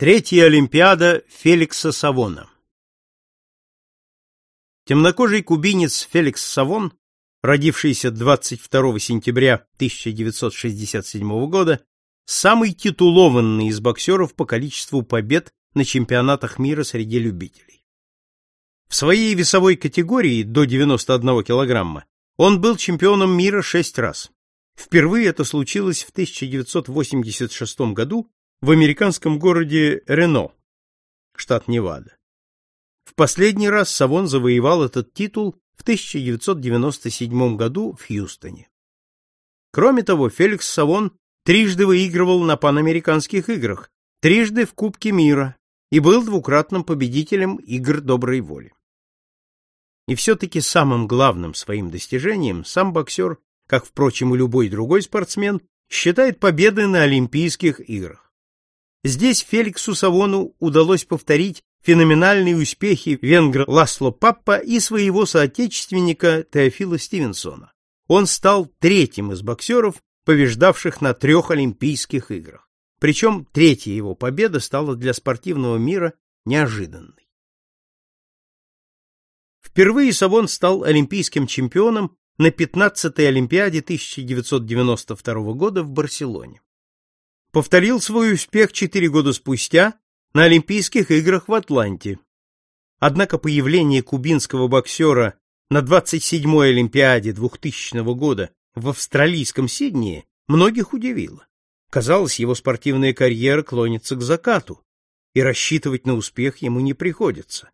Третья Олимпиада Феликса Савона Темнокожий кубинец Феликс Савон, родившийся 22 сентября 1967 года, самый титулованный из боксеров по количеству побед на чемпионатах мира среди любителей. В своей весовой категории до 91 килограмма он был чемпионом мира шесть раз. Впервые это случилось в 1986 году в американском городе Рено, штат Невада. В последний раз Савон завоевал этот титул в 1997 году в Хьюстоне. Кроме того, Феликс Савон трижды выигрывал на панамериканских играх, трижды в Кубке мира и был двукратным победителем игр доброй воли. И все-таки самым главным своим достижением сам боксер, как, впрочем, и любой другой спортсмен, считает победы на Олимпийских играх. Здесь Феликсу Савону удалось повторить феноменальные успехи венгра Ласло Паппа и своего соотечественника Теофила Стивенсона. Он стал третьим из боксеров, побеждавших на трех Олимпийских играх. Причем третья его победа стала для спортивного мира неожиданной. Впервые Савон стал олимпийским чемпионом на 15-й Олимпиаде 1992 года в Барселоне повторил свой успех четыре года спустя на Олимпийских играх в Атланте. Однако появление кубинского боксера на 27-й Олимпиаде 2000 года в австралийском Сиднее многих удивило. Казалось, его спортивная карьера клонится к закату, и рассчитывать на успех ему не приходится.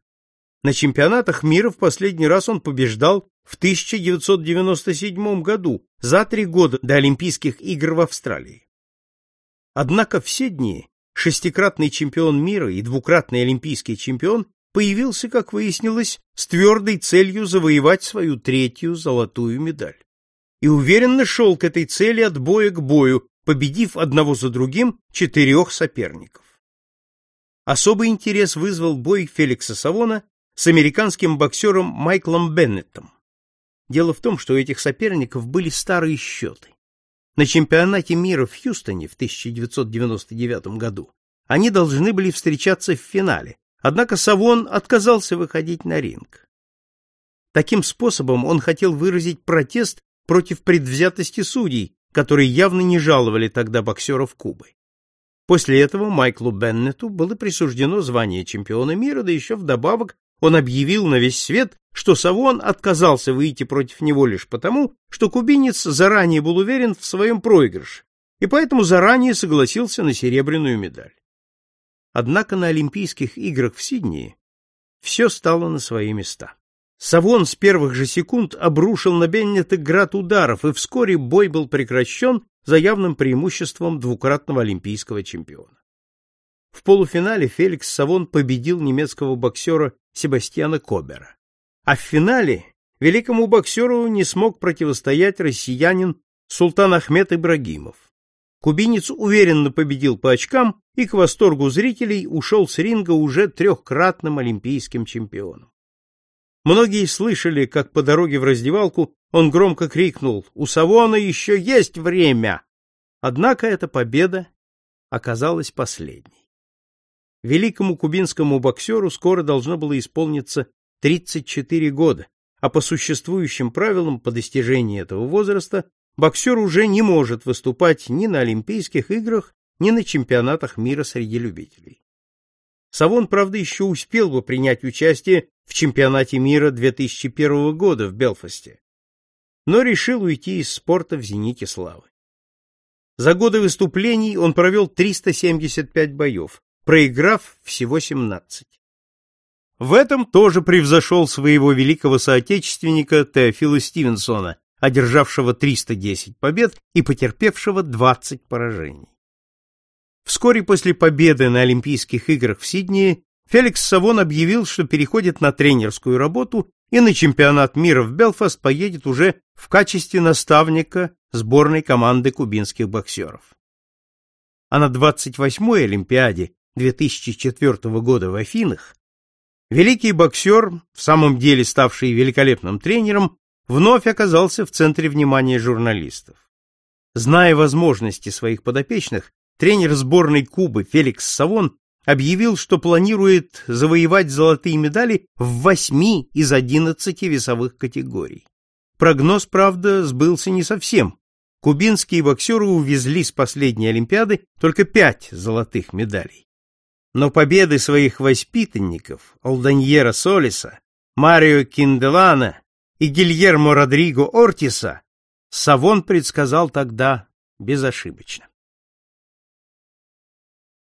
На чемпионатах мира в последний раз он побеждал в 1997 году, за три года до Олимпийских игр в Австралии. Однако в Сиднее шестикратный чемпион мира и двукратный олимпийский чемпион появился, как выяснилось, с твердой целью завоевать свою третью золотую медаль. И уверенно шел к этой цели от боя к бою, победив одного за другим четырех соперников. Особый интерес вызвал бой Феликса Савона с американским боксером Майклом Беннеттом. Дело в том, что у этих соперников были старые счеты. На чемпионате мира в Хьюстоне в 1999 году они должны были встречаться в финале, однако Савон отказался выходить на ринг. Таким способом он хотел выразить протест против предвзятости судей, которые явно не жаловали тогда боксеров Кубы. После этого Майклу Беннету было присуждено звание чемпиона мира, да еще вдобавок он объявил на весь свет, что Савон отказался выйти против него лишь потому, что кубинец заранее был уверен в своем проигрыше и поэтому заранее согласился на серебряную медаль. Однако на Олимпийских играх в Сиднее все стало на свои места. Савон с первых же секунд обрушил на Беннета град ударов, и вскоре бой был прекращен за явным преимуществом двукратного олимпийского чемпиона. В полуфинале Феликс Савон победил немецкого боксера Себастьяна Кобера. А в финале великому боксеру не смог противостоять россиянин Султан Ахмед Ибрагимов. Кубинец уверенно победил по очкам и к восторгу зрителей ушел с ринга уже трехкратным олимпийским чемпионом. Многие слышали, как по дороге в раздевалку он громко крикнул «У Савона еще есть время!» Однако эта победа оказалась последней. Великому кубинскому боксеру скоро должно было исполниться 34 года, а по существующим правилам по достижении этого возраста боксер уже не может выступать ни на Олимпийских играх, ни на чемпионатах мира среди любителей. Савон, правда, еще успел бы принять участие в чемпионате мира 2001 года в Белфасте, но решил уйти из спорта в зените славы. За годы выступлений он провел 375 боев, проиграв всего 17. В этом тоже превзошел своего великого соотечественника Теофила Стивенсона, одержавшего 310 побед и потерпевшего 20 поражений. Вскоре после победы на Олимпийских играх в Сиднее Феликс Савон объявил, что переходит на тренерскую работу и на чемпионат мира в Белфаст поедет уже в качестве наставника сборной команды кубинских боксеров. А на 28-й Олимпиаде 2004 года в Афинах Великий боксер, в самом деле ставший великолепным тренером, вновь оказался в центре внимания журналистов. Зная возможности своих подопечных, тренер сборной Кубы Феликс Савон объявил, что планирует завоевать золотые медали в восьми из одиннадцати весовых категорий. Прогноз, правда, сбылся не совсем. Кубинские боксеры увезли с последней Олимпиады только пять золотых медалей. Но победы своих воспитанников, Алданьера Солиса, Марио Кинделана и Гильермо Родриго Ортиса, Савон предсказал тогда безошибочно.